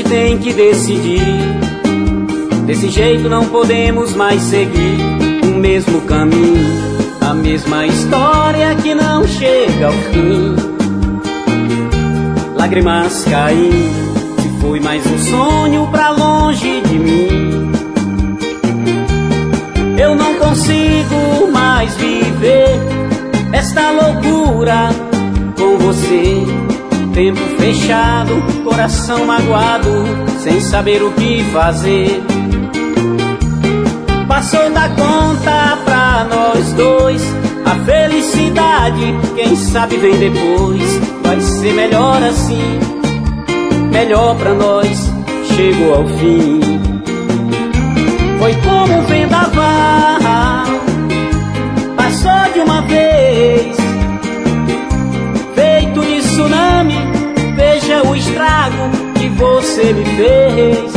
gente tem que decidir. Desse jeito não podemos mais seguir o mesmo caminho, a mesma história que não chega ao fim. Lágrimas caindo, se foi mais um sonho pra longe de mim. Eu não consigo mais viver esta loucura com você tempo fechado, coração magoado, sem saber o que fazer. Passou da conta pra nós dois, a felicidade, quem sabe vem depois. Vai ser melhor assim, melhor pra nós, chegou ao fim. Foi como um vendaval, passou de uma vez tsunami, veja o estrago que você me fez.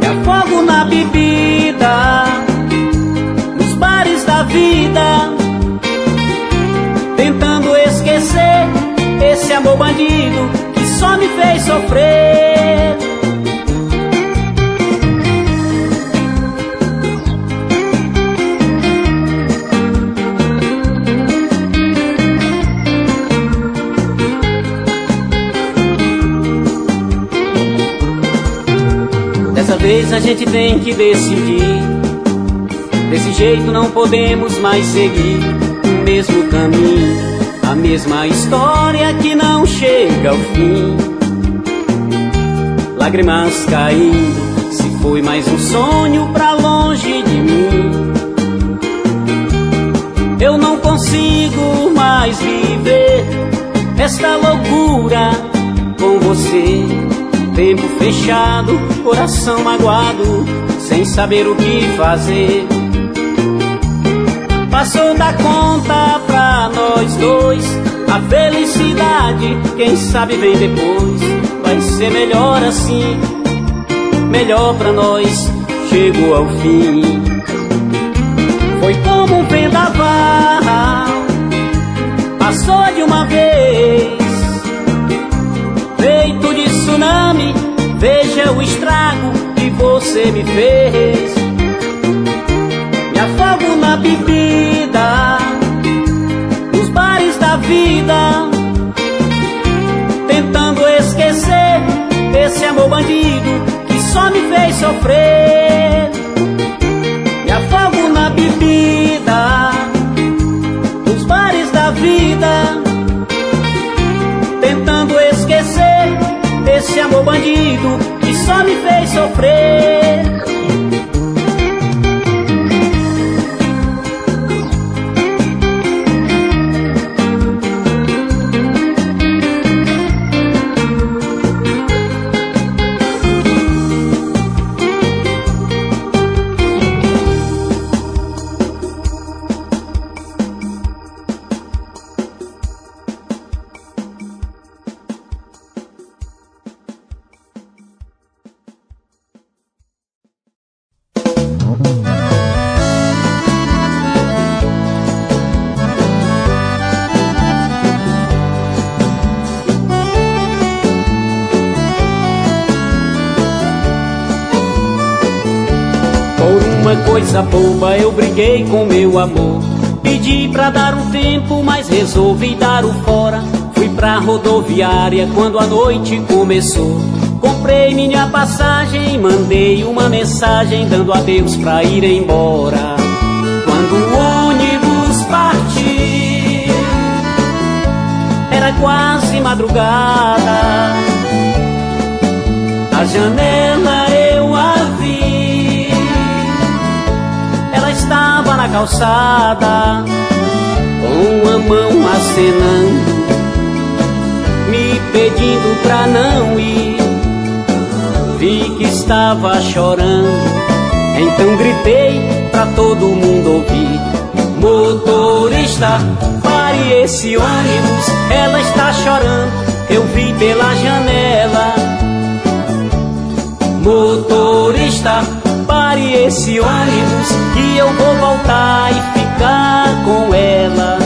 Me afogo na bebida, nos bares da vida, tentando esquecer esse amor bandido que só me fez sofrer. Vez a gente tem que decidir. Desse jeito não podemos mais seguir o mesmo caminho, a mesma história que não chega ao fim. Lágrimas caindo, se foi mais um sonho pra longe de mim. Eu não consigo mais viver esta loucura com você tempo fechado, coração magoado, sem saber o que fazer. Passou da conta pra nós dois, a felicidade, quem sabe vem depois. Vai ser melhor assim, melhor pra nós, chegou ao fim. Foi como um vendaval, passou de uma vez tsunami, veja o estrago que você me fez. Me afogo na bebida, nos bares da vida, tentando esquecer esse amor bandido que só me fez sofrer. Amor bandido que só me fez sofrer. Coisa boba eu briguei com meu amor. Pedi pra dar um tempo, mas resolvi dar o fora. Fui pra rodoviária quando a noite começou. Comprei minha passagem mandei uma mensagem dando adeus pra ir embora. Quando o ônibus partiu, era quase madrugada. A janela estava na calçada com a mão acenando, me pedindo pra não ir. Vi que estava chorando, então gritei pra todo mundo ouvir: Motorista, pare esse ônibus, ela está chorando, eu vi pela janela. Motorista, esse ônibus que eu vou voltar e ficar com ela.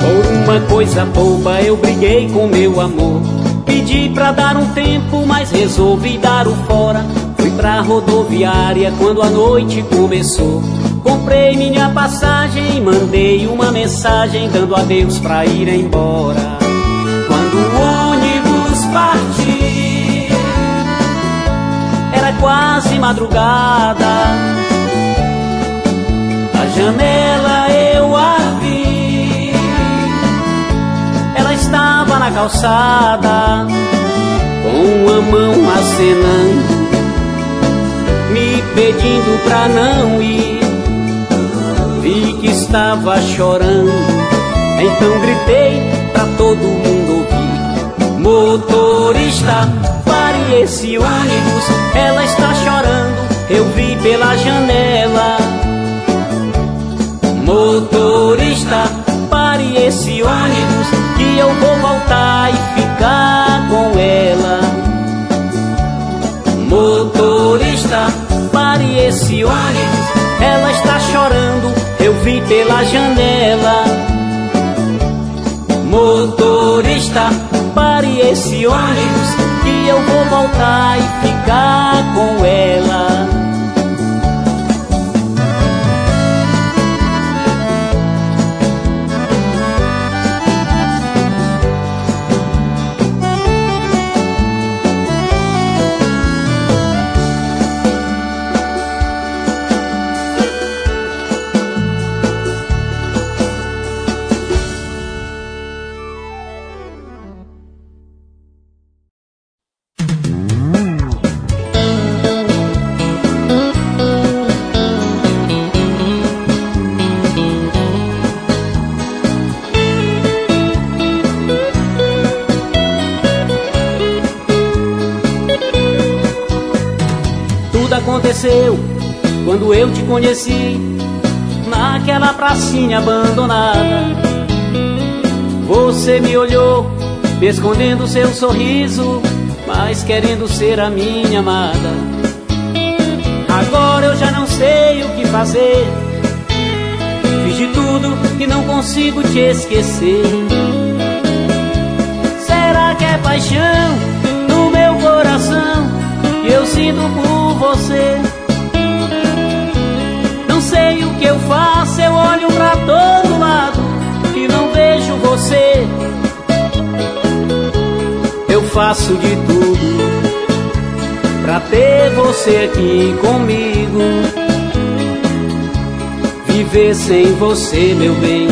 Por uma coisa boba eu briguei com meu amor. Pedi pra dar um tempo, mas resolvi dar o fora Pra rodoviária quando a noite começou. Comprei minha passagem e mandei uma mensagem dando adeus pra ir embora. Quando o ônibus partiu, era quase madrugada. A janela eu a vi, ela estava na calçada, com a mão acenando, pedindo pra não ir vi que estava chorando. Então gritei pra todo mundo ouvir: Motorista, pare esse ônibus, ela está chorando. Eu vi pela janela. Motorista, pare esse ônibus, que eu vou voltar e ficar com ela. Motorista, ela está chorando eu vi pela janela. Motorista, pare esse ônibus que eu vou voltar e ficar com ela. Conheci naquela pracinha abandonada. Você me olhou, escondendo seu sorriso, mas querendo ser a minha amada. Agora eu já não sei o que fazer. Fiz de tudo e não consigo te esquecer. Será que é paixão no meu coração que eu sinto por você? Que eu faço, eu olho pra todo lado e não vejo você. Eu faço de tudo pra ter você aqui comigo. Viver sem você, meu bem,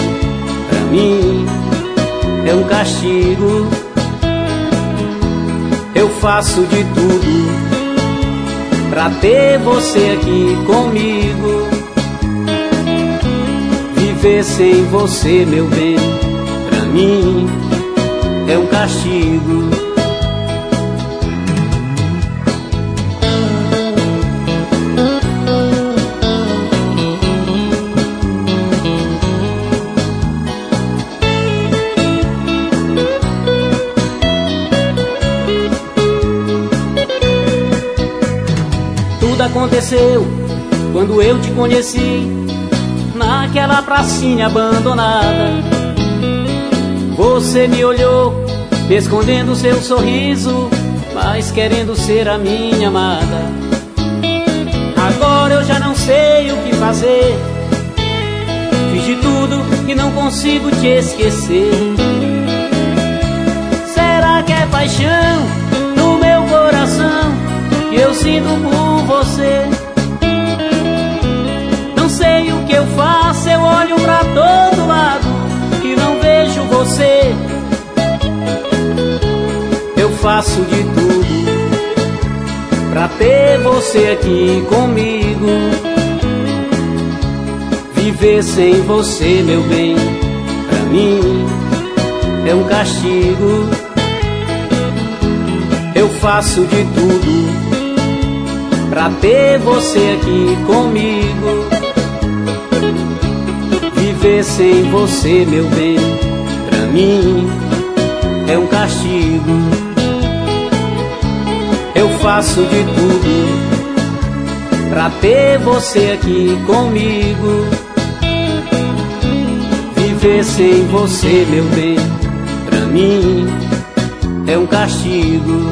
pra mim é um castigo. Eu faço de tudo pra ter você aqui comigo. Viver sem você, meu bem, pra mim é um castigo. aconteceu quando eu te conheci naquela pracinha abandonada. Você me olhou, escondendo seu sorriso, mas querendo ser a minha amada. Agora eu já não sei o que fazer. Fiz de tudo e não consigo te esquecer. Será que é paixão no meu coração que eu sinto por você. Olho pra todo lado e não vejo você. Eu faço de tudo pra ter você aqui comigo. Viver sem você, meu bem, pra mim é um castigo. Eu faço de tudo pra ter você aqui comigo. Viver sem você, meu bem, pra mim é um castigo. Eu faço de tudo pra ter você aqui comigo. Viver sem você, meu bem, pra mim é um castigo.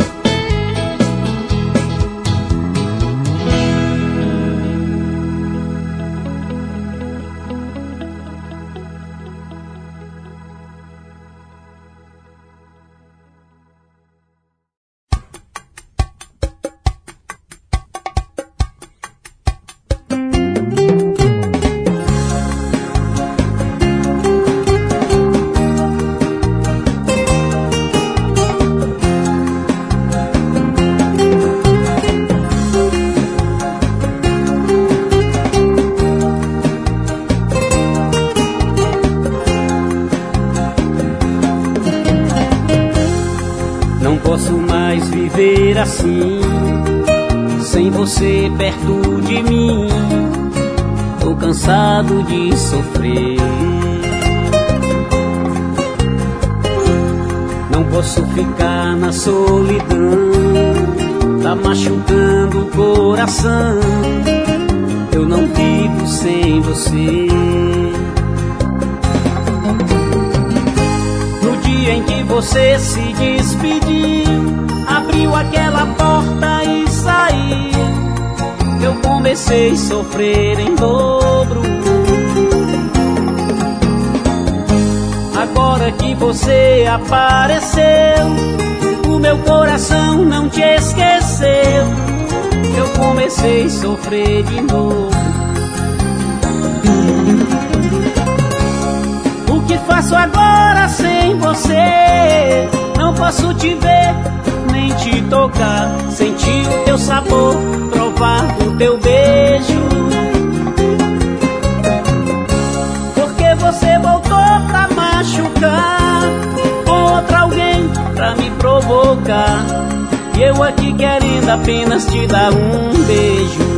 Teu beijo. Porque você voltou pra machucar, outra alguém pra me provocar. E eu aqui querendo apenas te dar um beijo.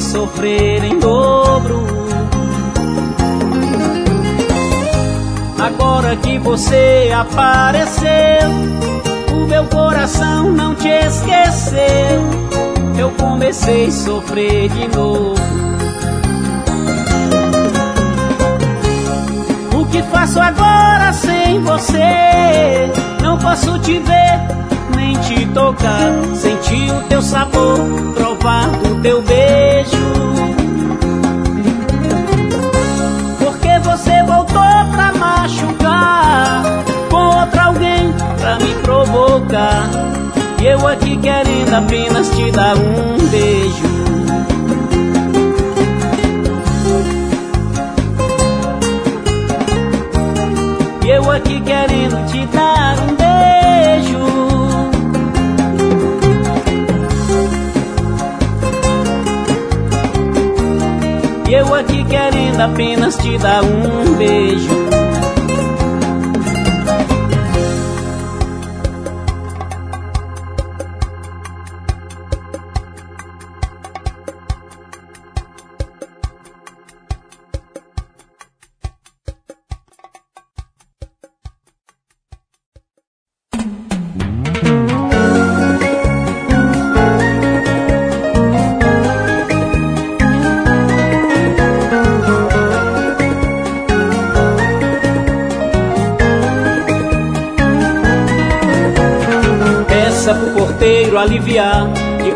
Sofrer em dobro. Agora que você apareceu, o meu coração não te esqueceu. Eu comecei a sofrer de novo. que faço agora sem você? Não posso te ver, nem te tocar, sentir o teu sabor, provar o teu beijo. Porque você voltou pra machucar, com outra alguém pra me provocar. E eu aqui querendo apenas te dar um beijo. eu aqui querendo te dar querendo apenas te dar um beijo.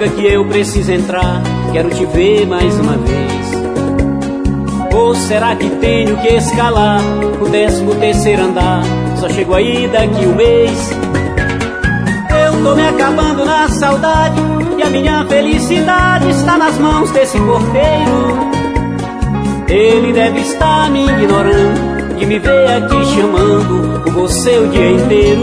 Que eu preciso entrar, quero te ver mais uma vez. Ou será que tenho que escalar o décimo terceiro andar? Só chego aí daqui um mês. Eu tô me acabando na saudade e a minha felicidade está nas mãos desse porteiro. Ele deve estar me ignorando e me ver aqui chamando por você o dia inteiro.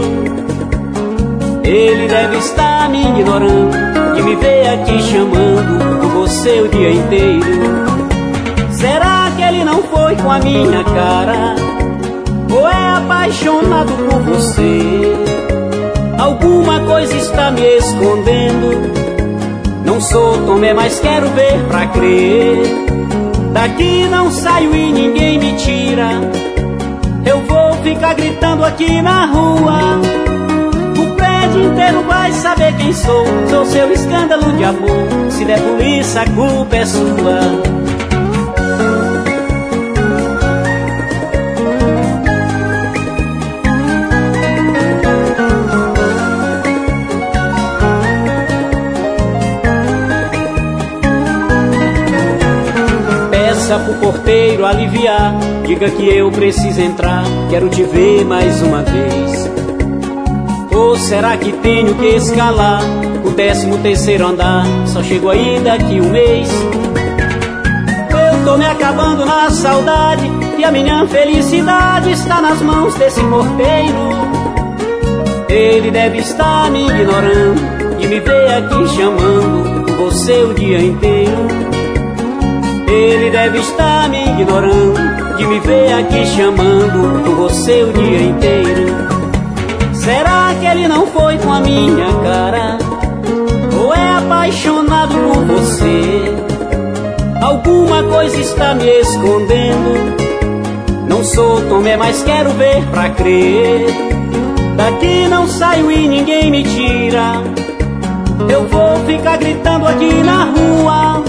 Ele deve estar me ignorando me ver aqui chamando por você o dia inteiro. Será que ele não foi com a minha cara? Ou é apaixonado por você? Alguma coisa está me escondendo. Não sou Tomé, mas quero ver pra crer. Daqui não saio e ninguém me tira. Eu vou ficar gritando aqui na rua. O prédio inteiro vai saber quem sou. Sou seu escândalo de amor. Se der polícia, a culpa é sua. Peça pro porteiro aliviar. Diga que eu preciso entrar. Quero te ver mais uma vez. Ou será que tenho que escalar o décimo terceiro andar? Só chego aí daqui um mês. Eu tô me acabando na saudade e a minha felicidade está nas mãos desse porteiro. Ele deve estar me ignorando e me ver aqui chamando por você o dia inteiro. Ele deve estar me ignorando De me ver aqui chamando por você o dia inteiro Será que ele não foi com a minha cara? Ou é apaixonado por você? Alguma coisa está me escondendo Não sou Tomé, mas quero ver pra crer Daqui não saio e ninguém me tira Eu vou ficar gritando aqui na rua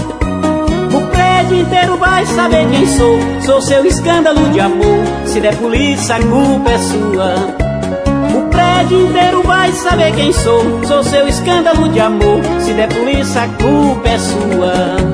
prédio inteiro vai saber quem sou. Sou seu escândalo de amor. Se der polícia, a culpa é sua. Prédio inteiro vai saber quem sou. Sou seu escândalo de amor. Se der polícia, a culpa é sua.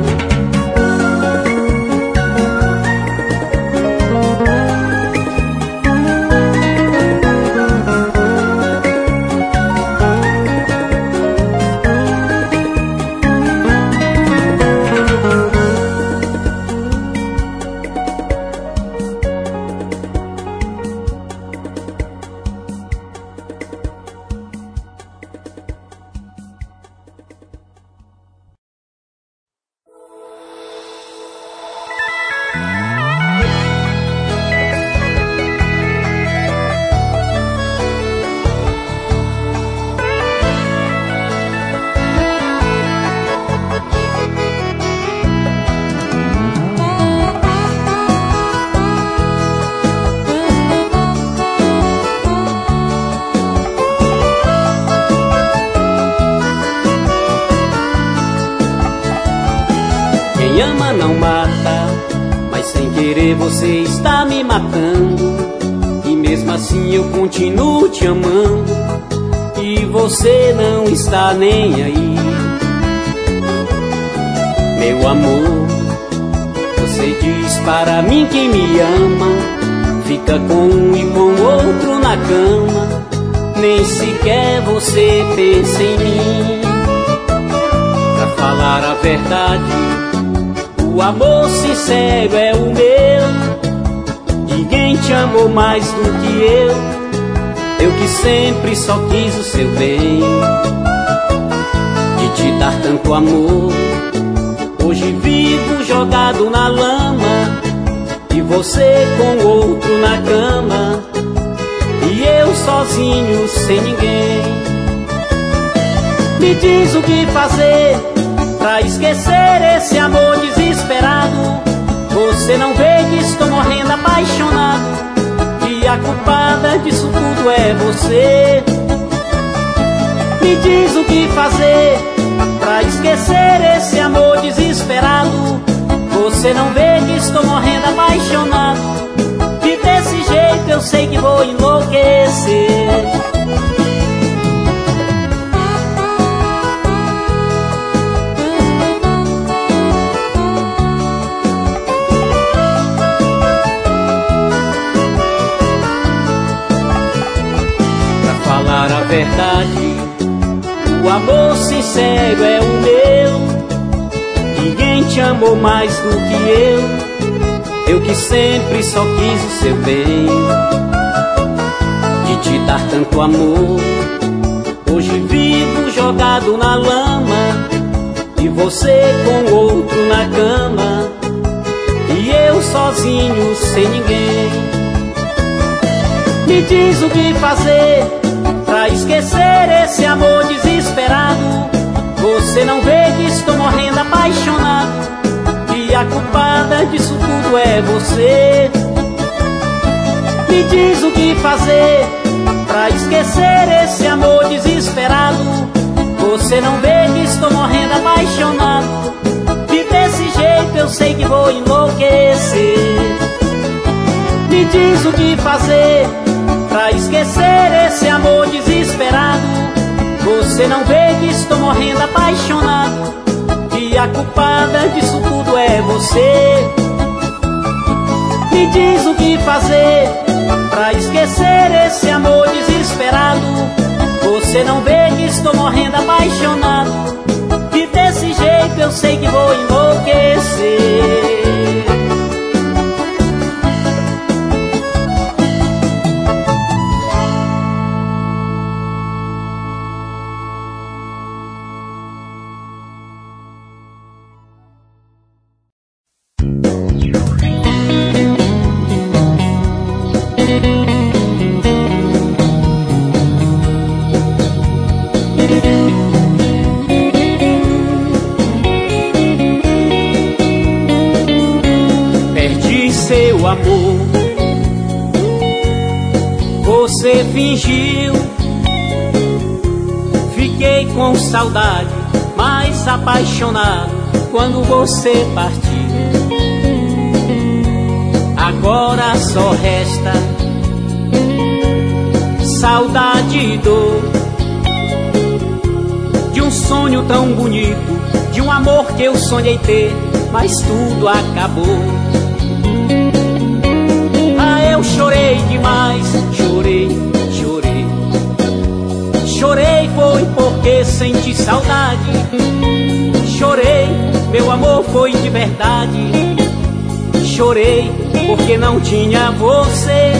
Está nem aí. Meu amor, você diz para mim que me ama, fica com um e com outro na cama, nem sequer você pensa em mim. Pra falar a verdade, o amor sincero é o meu. Ninguém te amou mais do que eu. Eu que sempre só quis o seu bem te dar tanto amor. Hoje vivo jogado na lama e você com outro na cama e eu sozinho sem ninguém. Me diz o que fazer pra esquecer esse amor desesperado. Você não vê que estou morrendo apaixonado e a culpada disso tudo é você. Me diz o que fazer Pra esquecer esse amor desesperado. Você não vê que estou morrendo apaixonado. E desse jeito eu sei que vou enlouquecer verdade o amor sincero é o meu. Ninguém te amou mais do que eu. Eu que sempre só quis o seu bem. De te dar tanto amor. Hoje vivo jogado na lama. E você com outro na cama. E eu sozinho, sem ninguém. Me diz o que fazer esquecer esse amor desesperado. Você não vê que estou morrendo apaixonado. E a culpada disso tudo é você. Me diz o que fazer Pra esquecer esse amor desesperado. Você não vê que estou morrendo apaixonado. E desse jeito eu sei que vou enlouquecer. Me diz o que fazer Pra esquecer esse amor desesperado você não vê que estou morrendo apaixonado. E a culpada disso tudo é você. Me diz o que fazer Pra esquecer esse amor desesperado. Você não vê que estou morrendo apaixonado. E desse jeito eu sei que vou enlouquecer saudade, mais apaixonado quando você partiu. Agora só resta saudade e dor de um sonho tão bonito, de um amor que eu sonhei ter, mas tudo acabou. Ah, eu chorei demais, chorei Chorei foi porque senti saudade. Chorei, meu amor foi de verdade. Chorei porque não tinha você.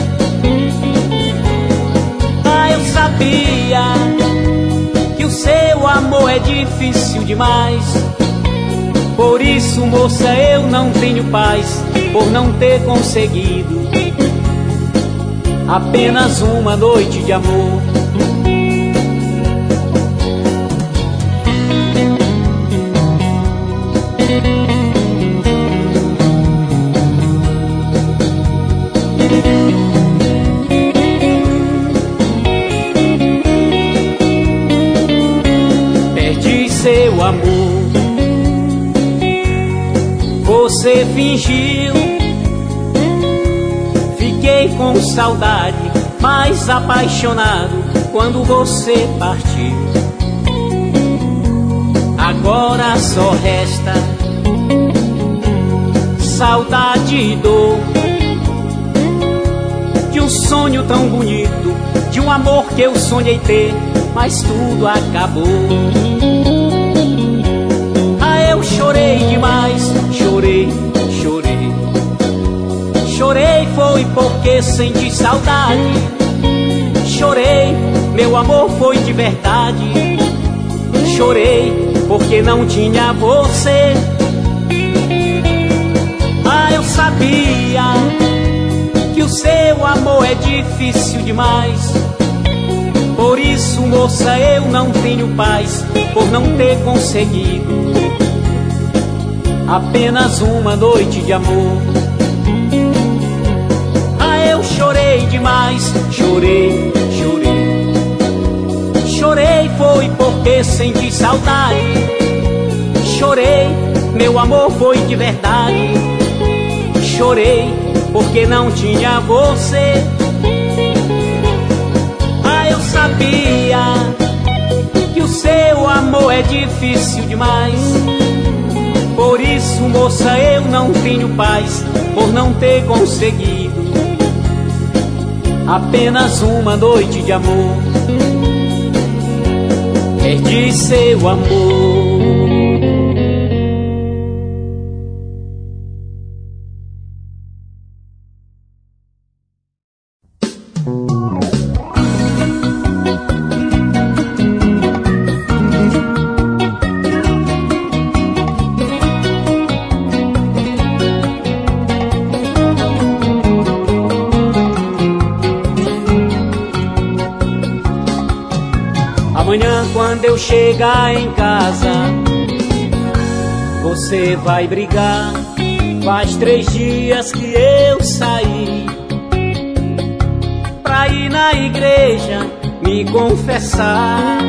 Ah, eu sabia que o seu amor é difícil demais. Por isso, moça, eu não tenho paz por não ter conseguido apenas uma noite de amor. Amor. Você fingiu, fiquei com saudade, mais apaixonado quando você partiu. Agora só resta saudade e dor de um sonho tão bonito, de um amor que eu sonhei ter, mas tudo acabou chorei demais, chorei, chorei. Chorei foi porque senti saudade. Chorei, meu amor foi de verdade. Chorei porque não tinha você. Ah, eu sabia que o seu amor é difícil demais. Por isso, moça, eu não tenho paz por não ter conseguido apenas uma noite de amor. Ah, eu chorei demais, chorei, chorei. Chorei foi porque senti saudade. Chorei, meu amor foi de verdade. Chorei porque não tinha você. Ah, eu sabia que o seu amor é difícil demais por isso, moça, eu não tenho paz por não ter conseguido apenas uma noite de amor. Perdi seu amor. Chegar em casa, você vai brigar. Faz três dias que eu saí pra ir na igreja me confessar.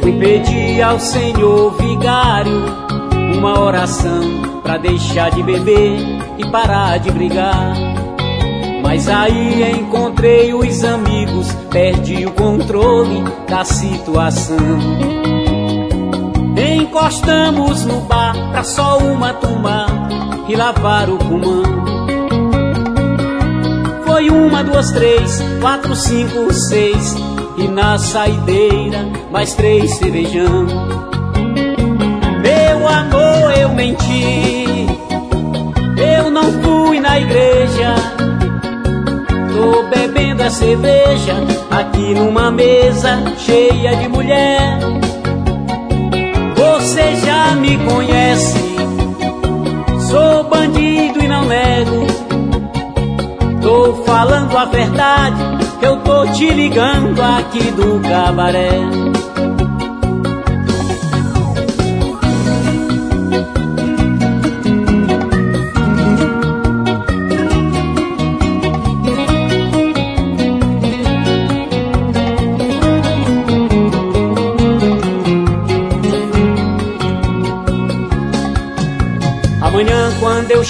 Fui pedir ao Senhor vigário uma oração pra deixar de beber e parar de brigar. Mas aí encontrei os amigos, perdi o controle da situação. Encostamos no bar pra só uma tomar e lavar o pulmão. Foi uma, duas, três, quatro, cinco, seis e na saideira mais três cervejão. Meu amor, eu menti, eu não fui na igreja Tô bebendo a cerveja aqui numa mesa cheia de mulher. Você já me conhece, sou bandido e não nego. Tô falando a verdade, eu tô te ligando aqui do cabaré.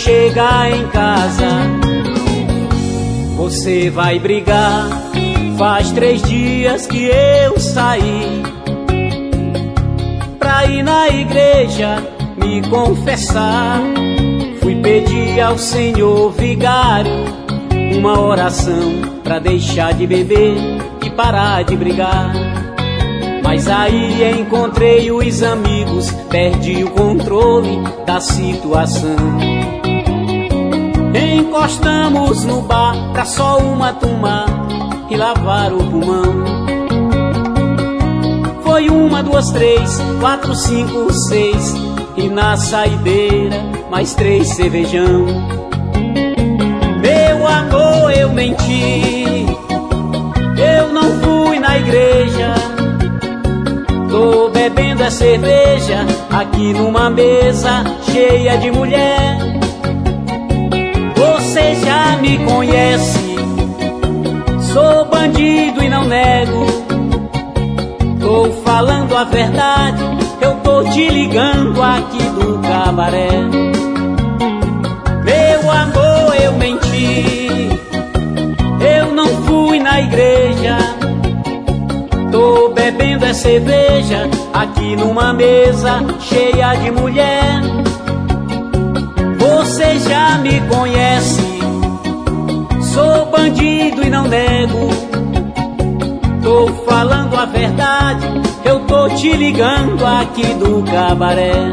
Chegar em casa, você vai brigar. Faz três dias que eu saí pra ir na igreja me confessar. Fui pedir ao Senhor vigário uma oração pra deixar de beber e parar de brigar. Mas aí encontrei os amigos, perdi o controle da situação. Encostamos no bar pra só uma tomar e lavar o pulmão. Foi uma, duas, três, quatro, cinco, seis e na saideira mais três cervejão. Meu amor, eu menti, eu não fui na igreja Tô bebendo a cerveja aqui numa mesa cheia de mulher. Já me conhece, sou bandido e não nego. Tô falando a verdade, eu tô te ligando aqui do cabaré. Meu amor, eu menti, eu não fui na igreja. Tô bebendo é cerveja aqui numa mesa cheia de mulher. Você já me conhece, bandido e não nego. Tô falando a verdade, eu tô te ligando aqui do cabaré.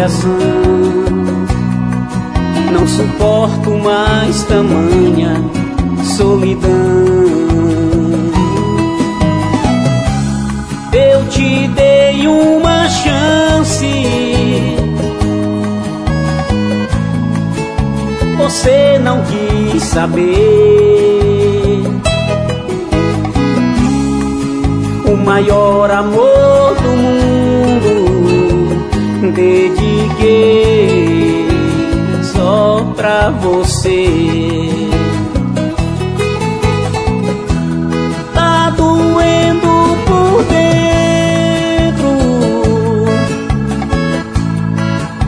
Coração. Não suporto mais tamanha solidão. Eu te dei uma chance. Você não quis saber. O maior amor do mundo só pra você. Tá doendo por dentro.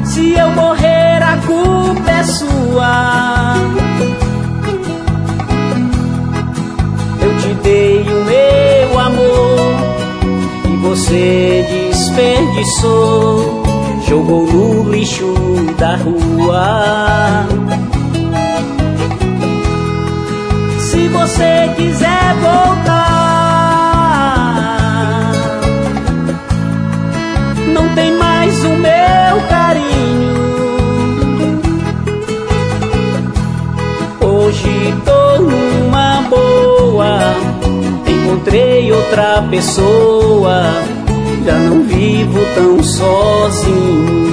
Se eu morrer, a culpa é sua. Eu te dei o meu amor e você desperdiçou jogou no lixo da rua. Se você quiser voltar, não tem mais o meu carinho. Hoje tô numa boa, encontrei outra pessoa, já não vivo tão sozinho.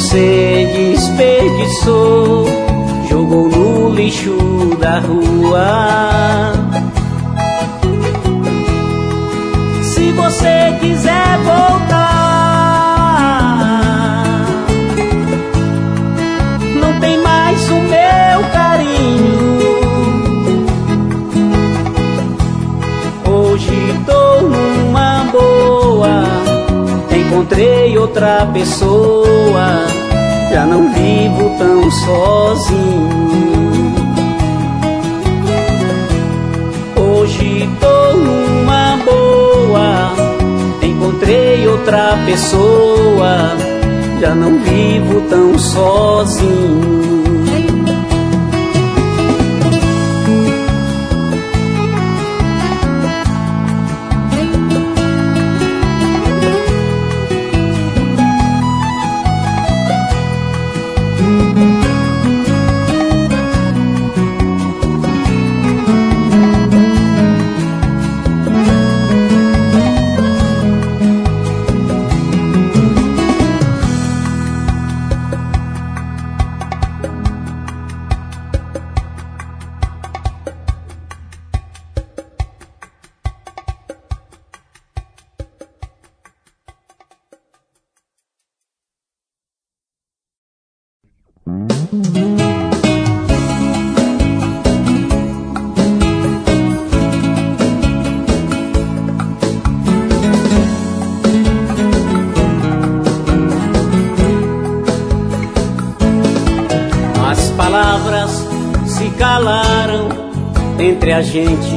Você desperdiçou, jogou no lixo da rua. Se você quiser voltar, encontrei outra pessoa, já não vivo tão sozinho. Hoje tô numa boa, encontrei outra pessoa, já não vivo tão sozinho. Gente.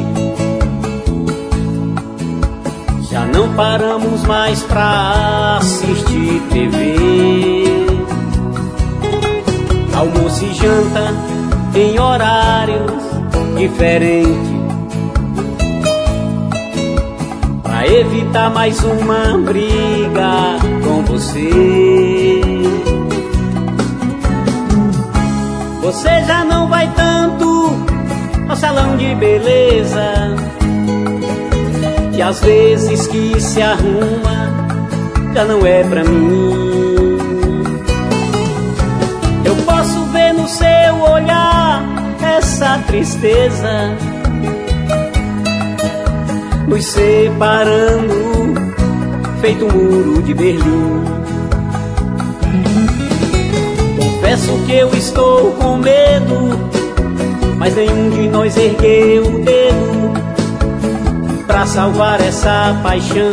Pra salvar essa paixão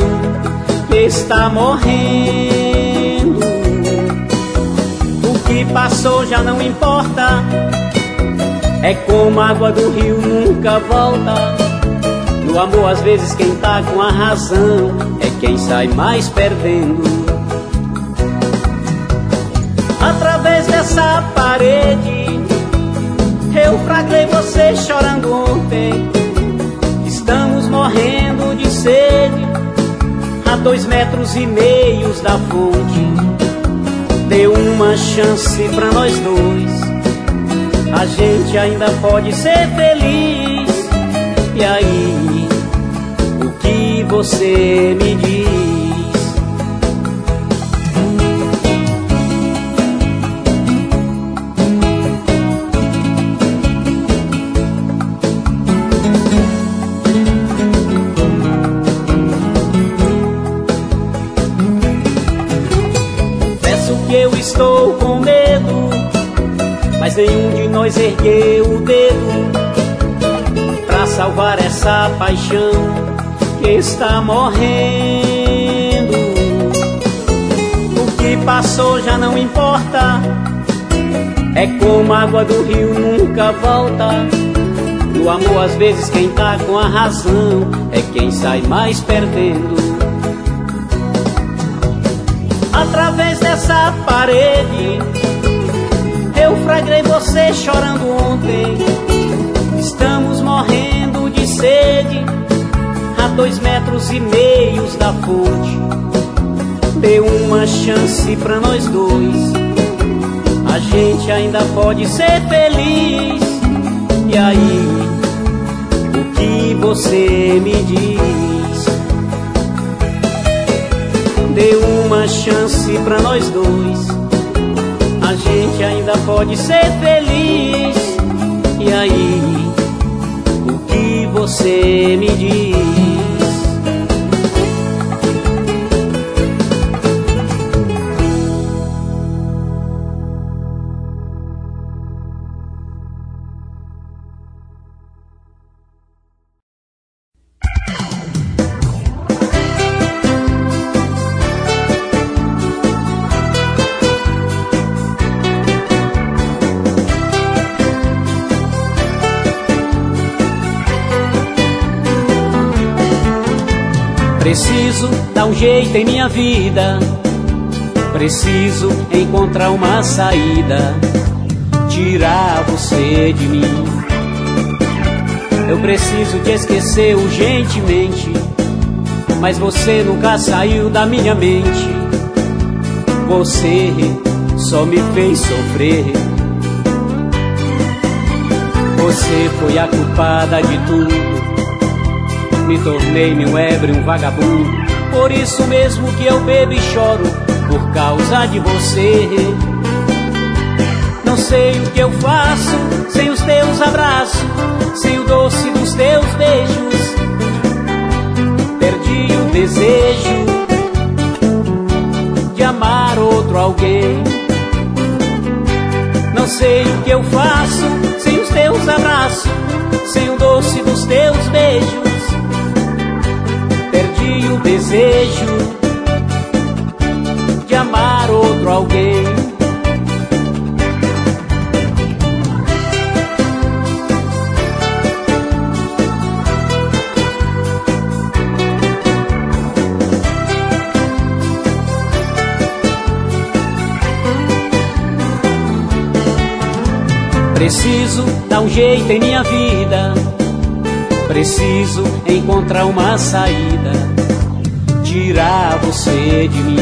que está morrendo. O que passou já não importa, é como água do rio nunca volta. No amor, às vezes, quem tá com a razão é quem sai mais perdendo. Através dessa parede, eu fraguei você chorando ontem. Morrendo de sede, a dois metros e meios da fonte. Deu uma chance pra nós dois, a gente ainda pode ser feliz. E aí, o que você me diz? Nós ergueu o dedo pra salvar essa paixão que está morrendo. O que passou já não importa, é como a água do rio nunca volta. No amor, às vezes, quem tá com a razão é quem sai mais perdendo. Através dessa parede, eu fragrei você chorando ontem. Estamos morrendo de sede, a dois metros e meios da fonte. Dê uma chance pra nós dois, a gente ainda pode ser feliz. E aí, o que você me diz? Dê uma chance pra nós dois. A gente ainda pode ser feliz. E aí, o que você me diz? Preciso dar um jeito em minha vida. Preciso encontrar uma saída. Tirar você de mim. Eu preciso te esquecer urgentemente. Mas você nunca saiu da minha mente. Você só me fez sofrer. Você foi a culpada de tudo. Me tornei-me um ébrio, um vagabundo. Por isso mesmo que eu bebo e choro, por causa de você. Não sei o que eu faço sem os teus abraços, sem o doce dos teus beijos. Perdi o desejo de amar outro alguém. Não sei o que eu faço sem os teus abraços, sem o doce dos teus beijos desejo de amar outro alguém. Preciso dar um jeito em minha vida Preciso encontrar uma saída, tirar você de mim.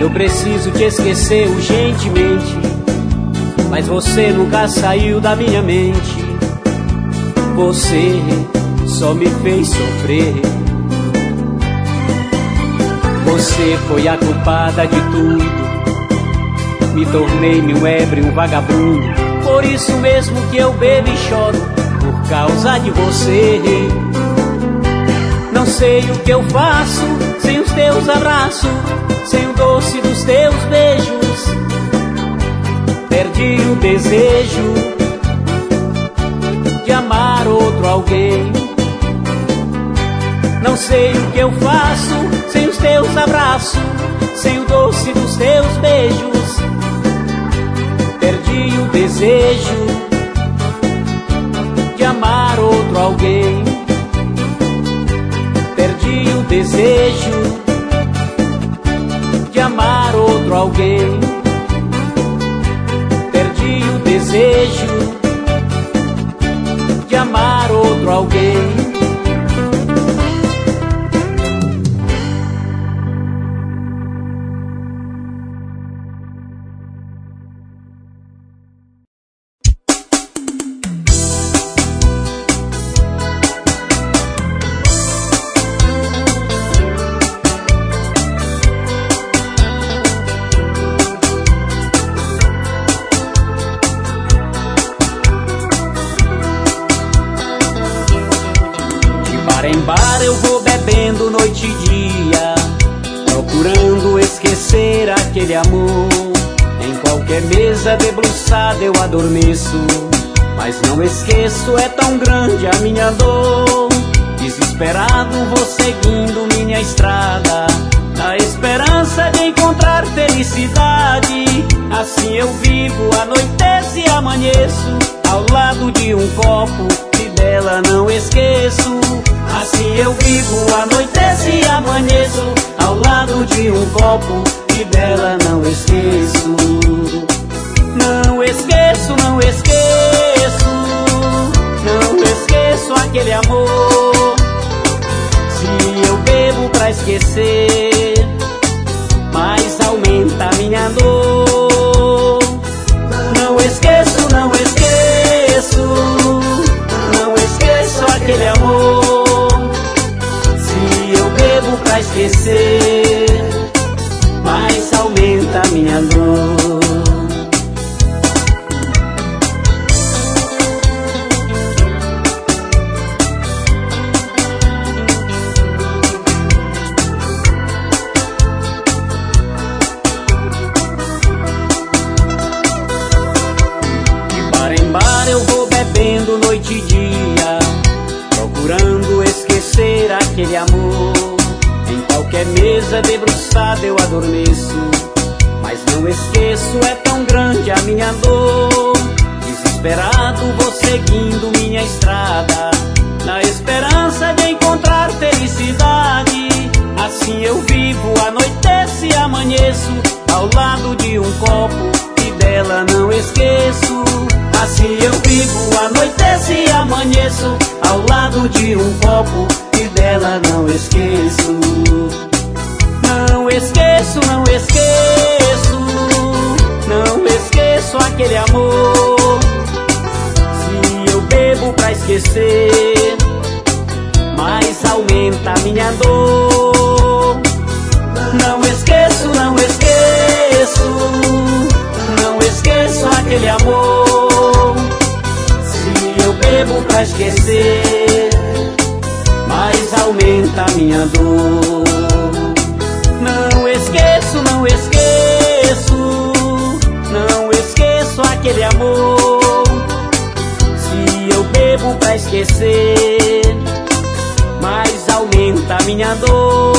Eu preciso te esquecer urgentemente, mas você nunca saiu da minha mente. Você só me fez sofrer. Você foi a culpada de tudo. Me tornei-me um ébrio, um vagabundo. Por isso mesmo que eu bebo e choro por causa de você. Não sei o que eu faço sem os teus abraços, sem o doce dos teus beijos. Perdi o desejo de amar outro alguém. Não sei o que eu faço sem os teus abraços, sem o doce dos teus beijos. Perdi o desejo de amar outro alguém. Perdi o desejo de amar outro alguém. Perdi o desejo de amar outro alguém. Mesa debruçada eu adormeço. Mas não esqueço, é tão grande a minha dor. Desesperado vou seguindo minha estrada. Na esperança de encontrar felicidade. Assim eu vivo, anoitece e amanheço. Ao lado de um copo e dela não esqueço. Assim eu vivo, anoitece e amanheço Ao lado de um copo e dela não esqueço Não esqueço, não esqueço. Não esqueço aquele amor. Se eu bebo pra esquecer Mas aumenta minha dor. Não esqueço, não esqueço. Não esqueço aquele amor. Pra esquecer, mas aumenta minha dor. Mesa debruçada eu adormeço. Mas não esqueço, é tão grande a minha dor. Desesperado vou seguindo minha estrada. Na esperança de encontrar felicidade. Assim eu vivo, anoitece e amanheço. Ao lado de um copo e dela não esqueço. Assim eu vivo, anoitece e amanheço. Ao lado de um copo e dela não esqueço Não esqueço, não esqueço. Não esqueço aquele amor. Se eu bebo pra esquecer Mas aumenta minha dor. Não esqueço, não esqueço. Não esqueço aquele amor. Se eu bebo pra esquecer mas aumenta minha dor. Esquecer, mas aumenta minha dor.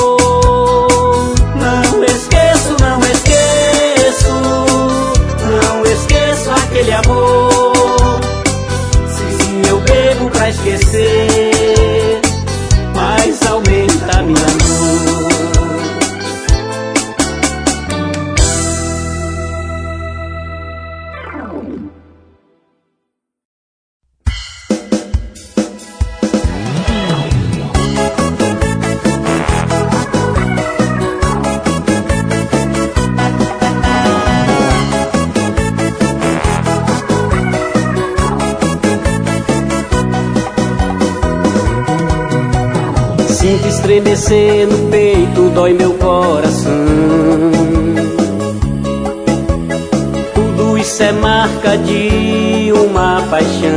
Estremecer no peito, dói meu coração. Tudo isso é marca de uma paixão.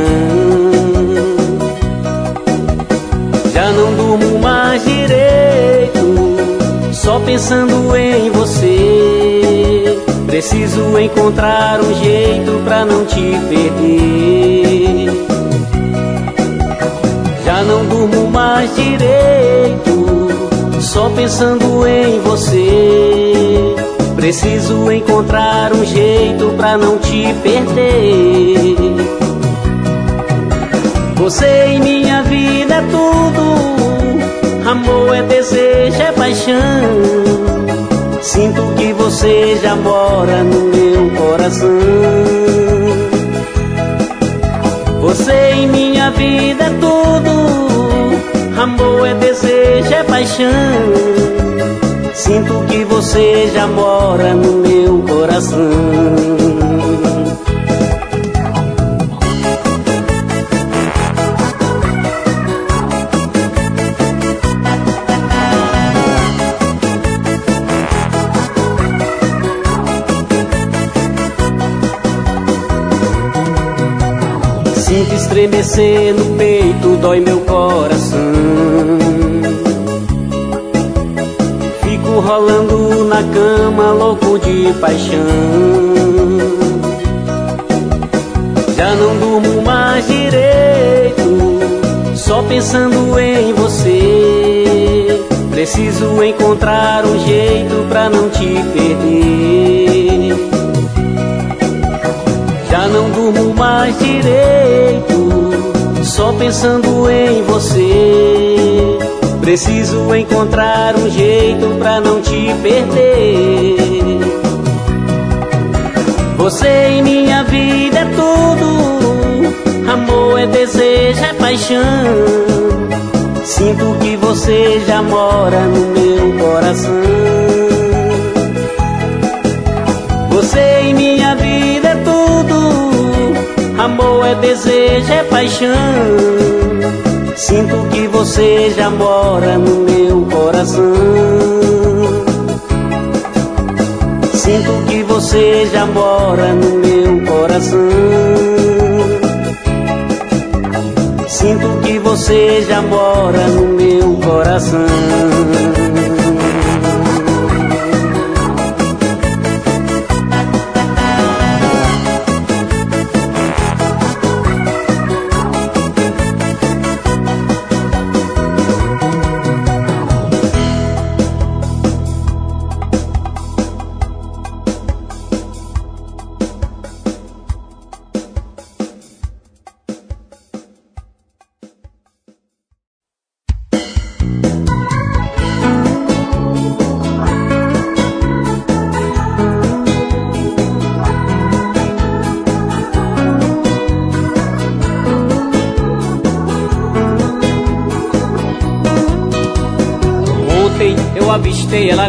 Já não durmo mais direito, só pensando em você. Preciso encontrar um jeito pra não te perder. Já não durmo mais direito, só pensando em você. Preciso encontrar um jeito pra não te perder. Você em minha vida é tudo, amor é desejo, é paixão. Sinto que você já mora no meu coração. Você em minha vida é tudo, amor é desejo, é paixão. Sinto que você já mora no meu coração. Sinto estremecer no de paixão. Já não durmo mais direito, só pensando em você. Preciso encontrar um jeito pra não te perder. Já não durmo mais direito, só pensando em você. Preciso encontrar um jeito pra não te perder. Você em minha vida é tudo, amor é desejo, é paixão. Sinto que você já mora no meu coração. Você em minha vida é tudo, amor é desejo, é paixão. Sinto que você já mora no meu coração. Sinto você já mora no meu coração. Sinto que você já mora no meu coração.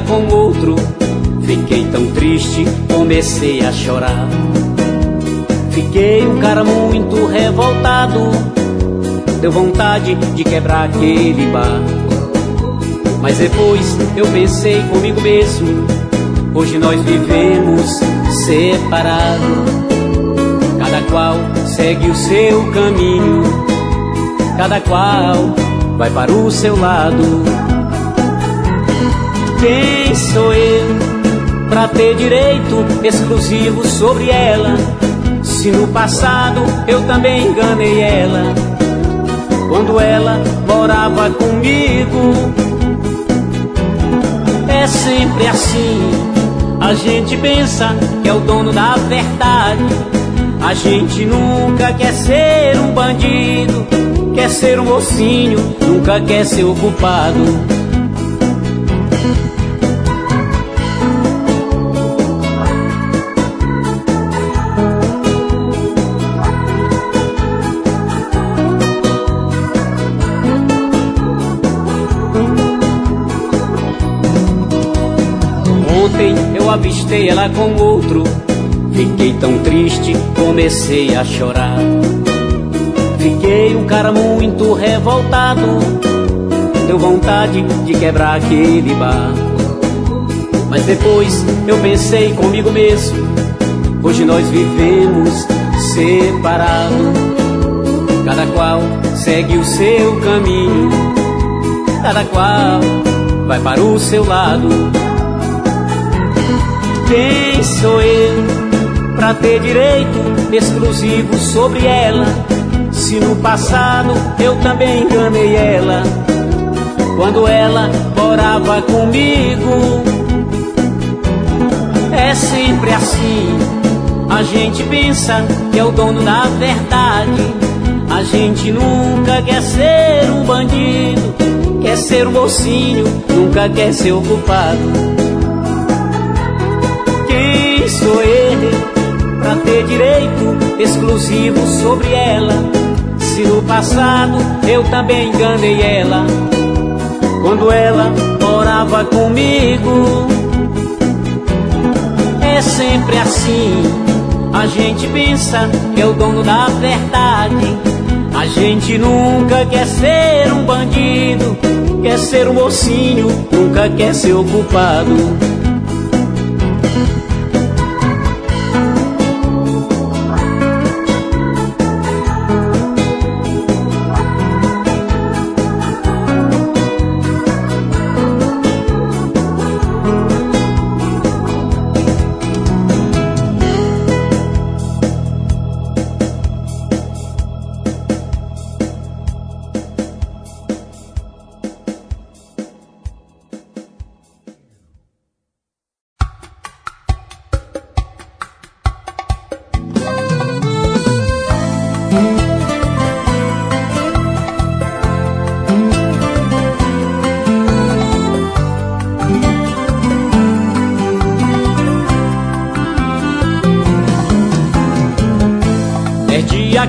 Com outro. Fiquei tão triste, comecei a chorar. Fiquei um cara muito revoltado. Deu vontade de quebrar aquele bar. Mas depois eu pensei comigo mesmo. Hoje nós vivemos separados. Cada qual segue o seu caminho. Cada qual vai para o seu lado. Quem sou eu para ter direito exclusivo sobre ela? Se no passado eu também enganei ela, quando ela morava comigo. É sempre assim, a gente pensa que é o dono da verdade. A gente nunca quer ser um bandido, quer ser um mocinho, nunca quer ser o culpado. Avistei ela com outro. Fiquei tão triste, comecei a chorar. Fiquei um cara muito revoltado. Deu vontade de quebrar aquele bar. Mas depois eu pensei comigo mesmo. Hoje nós vivemos separados. Cada qual segue o seu caminho. Cada qual vai para o seu lado. Quem sou eu para ter direito exclusivo sobre ela? Se no passado eu também enganei ela, quando ela morava comigo. É sempre assim, a gente pensa que é o dono da verdade. A gente nunca quer ser um bandido, quer ser um mocinho, nunca quer ser o culpado ter direito exclusivo sobre ela. Se no passado eu também enganei ela, quando ela morava comigo. É sempre assim, a gente pensa que é o dono da verdade. A gente nunca quer ser um bandido, quer ser um mocinho, nunca quer ser o culpado.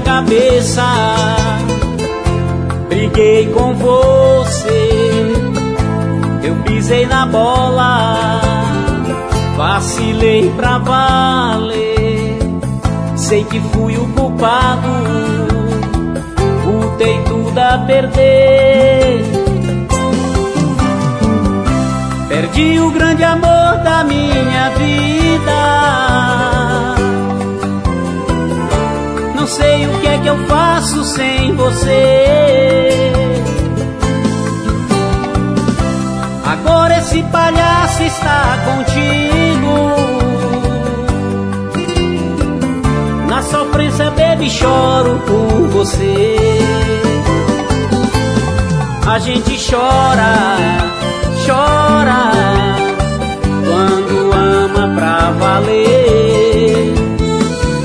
Cabeça, briguei com você. Eu pisei na bola, vacilei pra valer. Sei que fui o culpado, voltei tudo a perder. Perdi o grande amor da minha vida sei o que é que eu faço sem você. Agora esse palhaço está contigo. Na sofrência, baby, choro por você. A gente chora, chora quando ama pra valer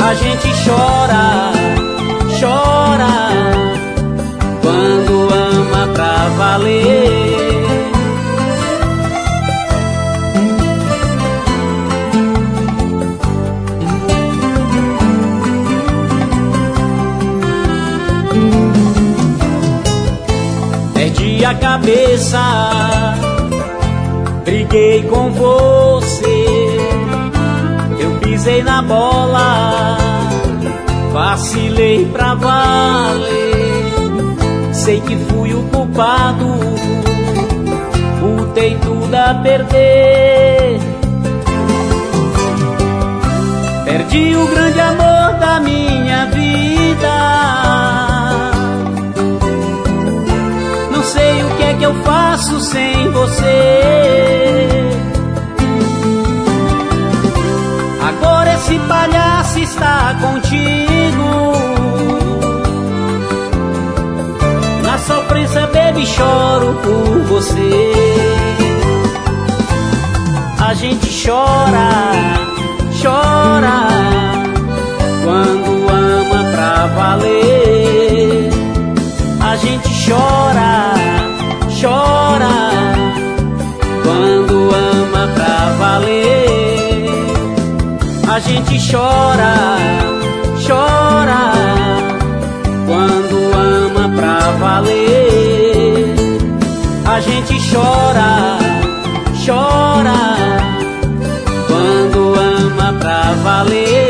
a gente chora, pra valer. Perdi a cabeça, briguei com você pisei na bola, vacilei pra valer. Sei que fui o culpado, botei tudo a perder. Perdi o grande amor da minha vida. Não sei o que é que eu faço sem você. Agora esse palhaço está contigo. Sofrência, baby, choro por você. A gente chora, chora quando ama pra valer. A gente chora, chora quando ama pra valer. A gente chora, chora quando ama pra valer. A gente chora, chora quando ama pra valer.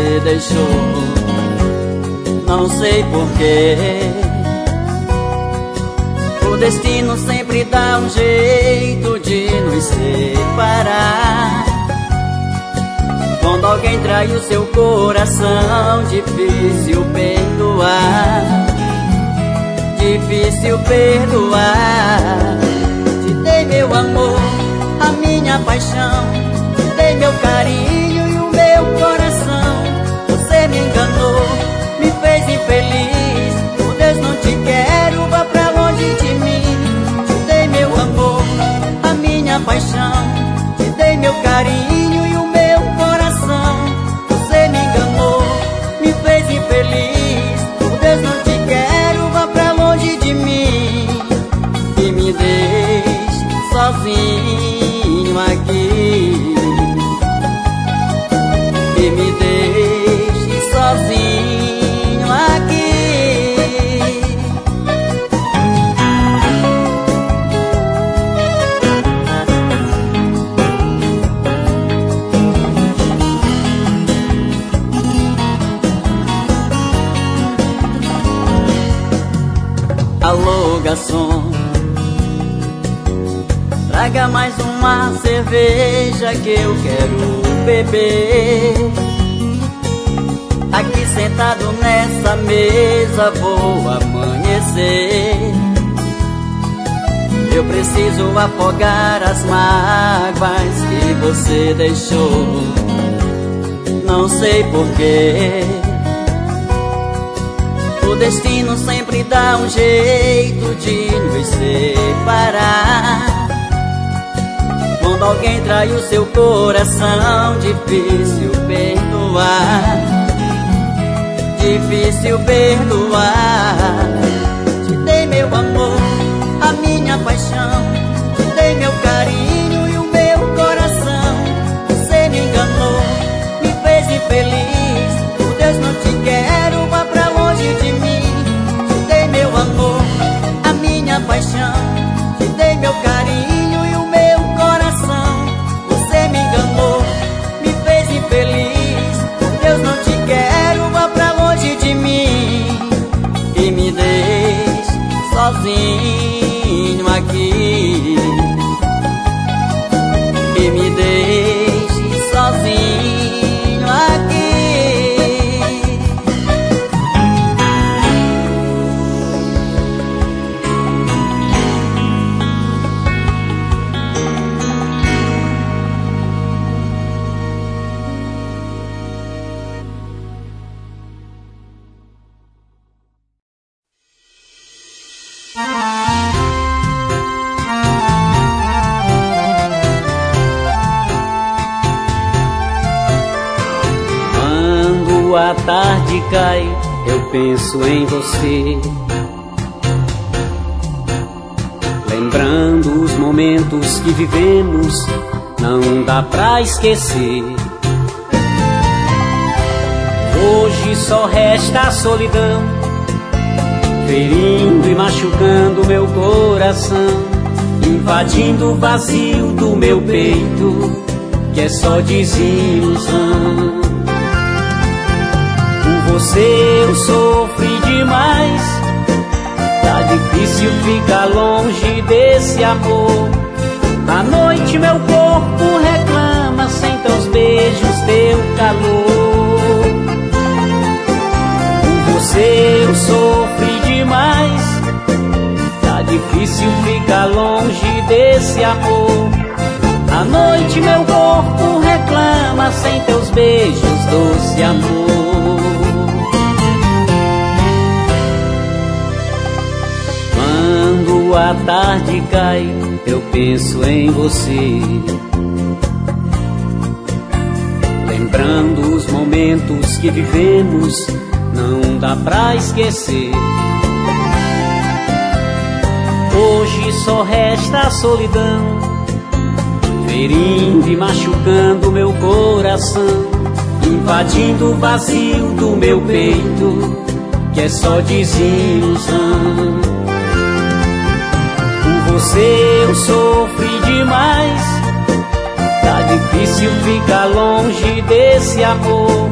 Você deixou Não sei porquê destino sempre dá um jeito de nos separar. Quando alguém trai o seu coração, difícil perdoar. Difícil perdoar. Te dei meu amor, a minha paixão. Te dei meu carinho fez infeliz. Por Deus não te quero, vá pra longe de mim. Te dei meu amor, a minha paixão. Te dei meu carinho uma cerveja que eu quero beber. Aqui sentado nessa mesa vou amanhecer. Eu preciso afogar as mágoas que você deixou. Não sei porquê O destino sempre dá um jeito de nos separar Quando alguém trai o seu coração, difícil perdoar difícil perdoar. Esquecer. Hoje só resta a solidão, ferindo e machucando meu coração, invadindo o vazio do meu peito, que é só desilusão. Por você eu sofri demais, tá difícil ficar longe desse amor. À noite meu corpo reclama beijos, teu calor. Por você eu sofri demais. Tá difícil ficar longe desse amor. À noite meu corpo reclama sem teus beijos, doce amor. Quando a tarde cai, eu penso em você. Lembrando os momentos que vivemos, não dá pra esquecer. Hoje só resta a solidão, ferindo e machucando meu coração, invadindo o vazio do meu peito, que é só desilusão. Por você eu sofri demais, difícil ficar longe desse amor.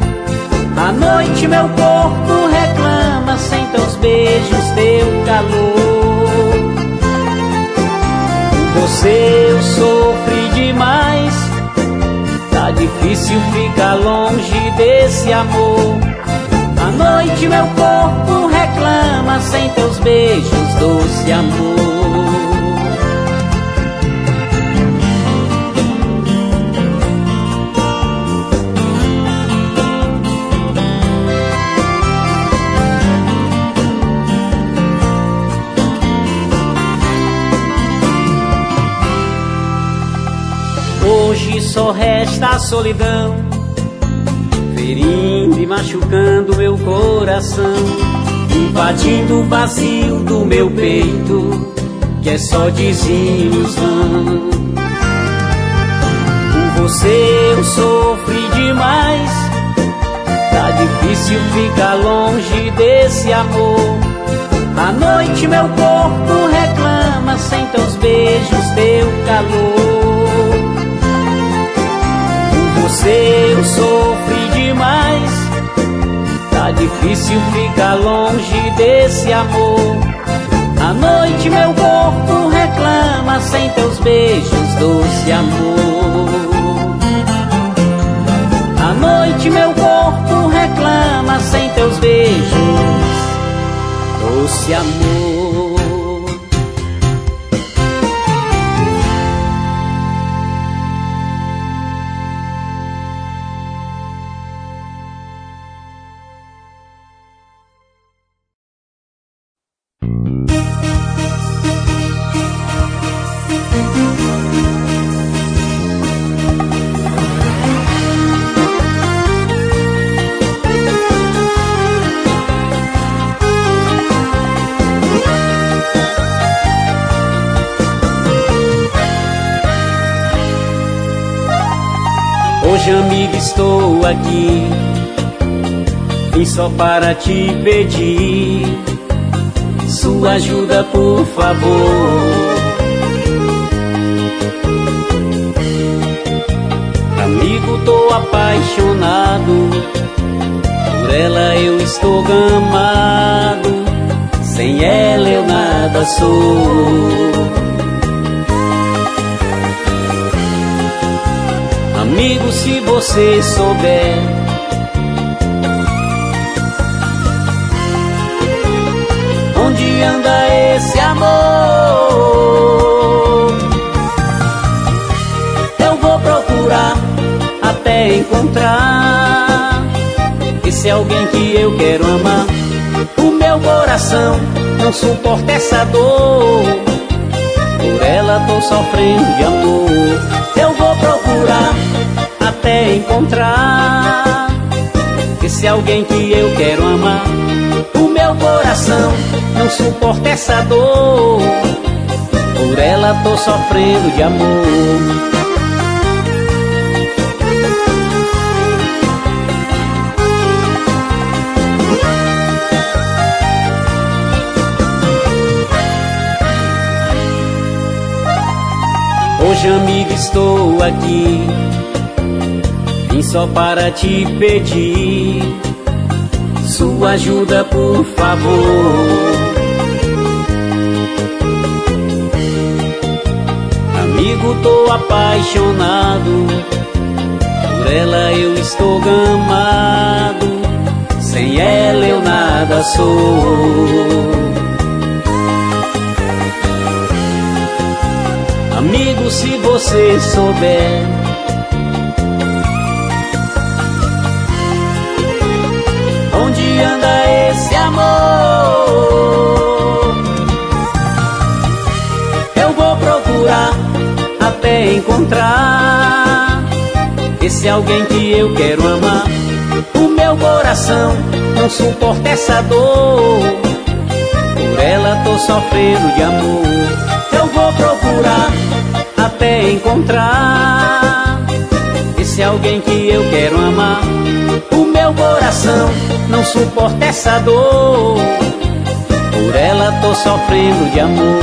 À noite meu corpo reclama sem teus beijos, teu calor. Por você eu sofri demais, tá difícil ficar longe desse amor. À noite meu corpo reclama sem teus beijos, doce amor. Só resta a solidão, ferindo e machucando meu coração, invadindo o vazio do meu peito, que é só desilusão. Por você eu sofri demais, tá difícil ficar longe desse amor. À noite meu corpo reclama sem teus beijos, teu calor. Sofri demais, tá difícil ficar longe desse amor. À noite meu corpo reclama sem teus beijos, doce amor. À noite meu corpo reclama sem teus beijos, doce amor. Amigo, estou aqui. Vim só para te pedir Sua ajuda, por favor. Amigo, tô apaixonado. Por ela eu estou gamado. Sem ela eu nada sou Amigo, se você souber. Onde anda esse amor? Eu vou procurar até encontrar. Esse alguém que eu quero amar O meu coração não suporta essa dor ela tô sofrendo de amor eu vou procurar até encontrar esse alguém que eu quero amar. O meu coração não suporta essa dor, por ela tô sofrendo de amor. Hoje, amigo, estou aqui. Vim só para te pedir Sua ajuda, por favor. Amigo, tô apaixonado. Por ela eu estou gamado. Sem ela eu nada sou Amigo, se você souber. Onde anda esse amor? Eu vou procurar até encontrar Esse alguém que eu quero amar. O meu coração não suporta essa dor. Por ela tô sofrendo de amor. Eu vou procurar até encontrar esse alguém que eu quero amar. O meu coração não suporta essa dor, por ela tô sofrendo de amor.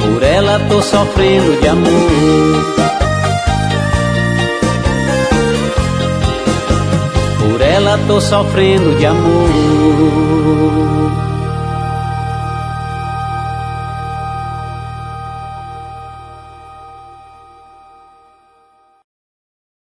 Por ela tô sofrendo de amor. ela tô sofrendo de amor.